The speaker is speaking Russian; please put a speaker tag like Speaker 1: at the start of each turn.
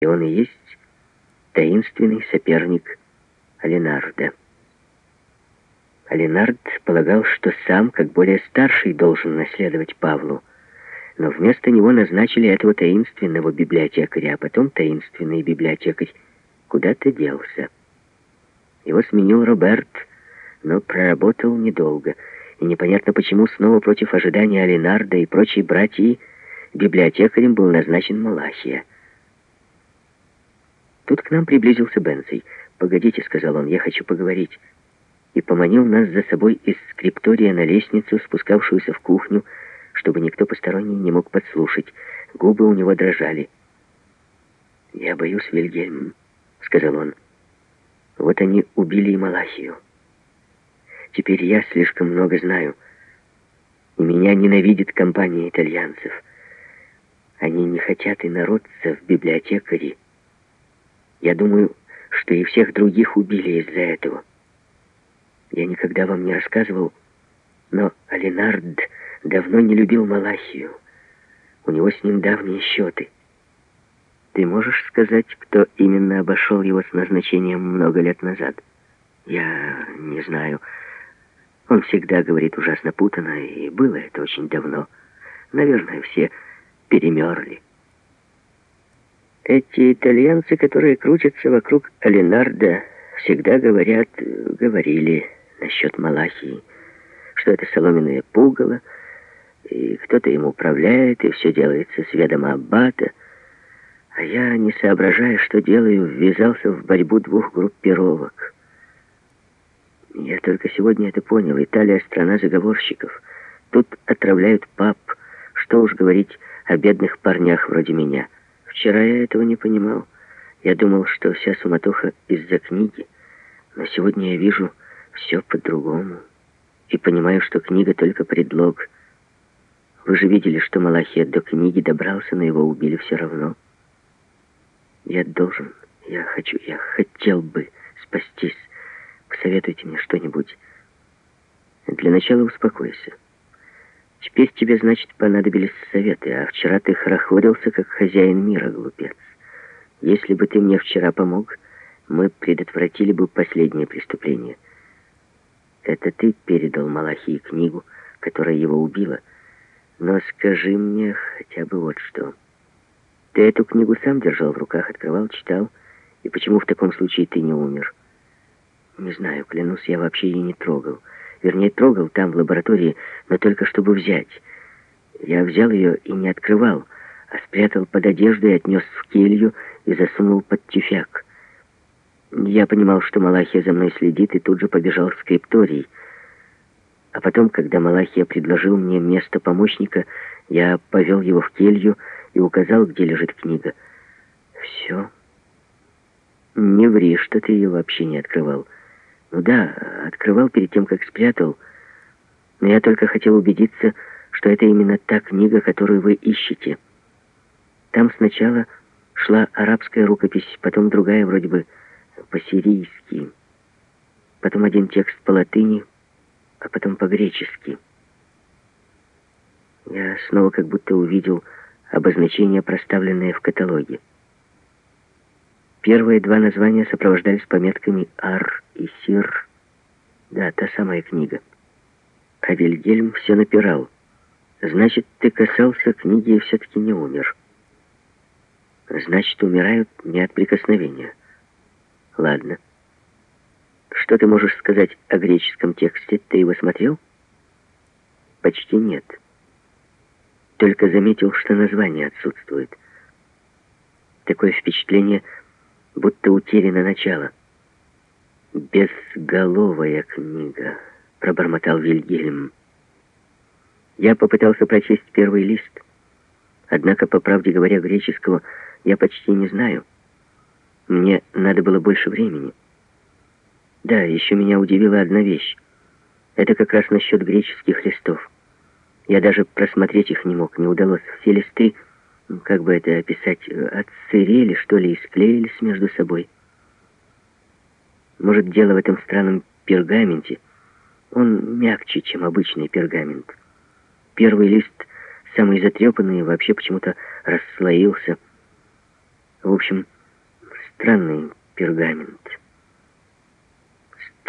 Speaker 1: И он и есть таинственный соперник Алинарда. Алинард полагал, что сам, как более старший, должен наследовать Павлу, но вместо него назначили этого таинственного библиотекаря, а потом таинственный библиотекарь куда-то делся. Его сменил Роберт, но проработал недолго, и непонятно почему снова против ожидания Алинарда и прочей братьи библиотекарем был назначен Малахия. Тут к нам приблизился Бенций. «Погодите», — сказал он, — «я хочу поговорить». И поманил нас за собой из скриптория на лестницу, спускавшуюся в кухню, чтобы никто посторонний не мог подслушать. Губы у него дрожали. «Я боюсь, Вильгельм», — сказал он. «Вот они убили и Малахию. Теперь я слишком много знаю, и меня ненавидит компания итальянцев. Они не хотят и народца в библиотекаре. Я думаю, что и всех других убили из-за этого. Я никогда вам не рассказывал, но Алинард давно не любил Малахию. У него с ним давние счеты. Ты можешь сказать, кто именно обошел его с назначением много лет назад? Я не знаю. Он всегда говорит ужасно путано, и было это очень давно. Наверное, все перемерли. Эти итальянцы, которые крутятся вокруг Алинарда, всегда говорят, говорили насчет Малахии, что это соломенное пугало, и кто-то им управляет, и все делается с ведома Аббата. А я, не соображая, что делаю, ввязался в борьбу двух группировок. Я только сегодня это понял. Италия — страна заговорщиков. Тут отравляют пап. Что уж говорить о бедных парнях вроде меня. Вчера я этого не понимал. Я думал, что вся суматоха из-за книги. Но сегодня я вижу все по-другому. И понимаю, что книга только предлог. Вы же видели, что Малахия до книги добрался, но его убили все равно. Я должен, я хочу, я хотел бы спастись. Посоветуйте мне что-нибудь. Для начала успокойся. Теперь тебе, значит, понадобились советы, а вчера ты хорохорился, как хозяин мира, глупец. Если бы ты мне вчера помог, мы предотвратили бы последнее преступление. Это ты передал Малахии книгу, которая его убила. Но скажи мне хотя бы вот что. Ты эту книгу сам держал в руках, открывал, читал, и почему в таком случае ты не умер? Не знаю, клянусь, я вообще ее не трогал. Вернее, трогал там, в лаборатории, но только чтобы взять. Я взял ее и не открывал, а спрятал под одеждой, отнес в келью и засунул под тюфяк. Я понимал, что Малахия за мной следит, и тут же побежал в скрипторий. А потом, когда Малахия предложил мне место помощника, я повел его в келью и указал, где лежит книга. Все. Не ври, что ты ее вообще не открывал. Ну да, открывал перед тем, как спрятал. Но я только хотел убедиться, что это именно та книга, которую вы ищете. Там сначала шла арабская рукопись, потом другая вроде бы по-сирийски, потом один текст по-латыни, а потом по-гречески. Я снова как будто увидел обозначение, проставленное в каталоге. Первые два названия сопровождались пометками «Ар» и самая книга. А Вильгельм все напирал. «Значит, ты касался книги и все-таки не умер». «Значит, умирают не от прикосновения». «Ладно. Что ты можешь сказать о греческом тексте? Ты его смотрел?» «Почти нет. Только заметил, что название отсутствует. Такое впечатление, будто утеряно начало». «Безголовая книга», — пробормотал Вильгельм. Я попытался прочесть первый лист, однако, по правде говоря, греческого я почти не знаю. Мне надо было больше времени. Да, еще меня удивила одна вещь. Это как раз насчет греческих листов. Я даже просмотреть их не мог, не удалось. Все листы, как бы это описать, отсырели, что ли, и склеились между собой. Может, дело в этом странном пергаменте. Он мягче, чем обычный пергамент. Первый лист, самый затрепанный, вообще почему-то расслоился. В общем, странный пергамент.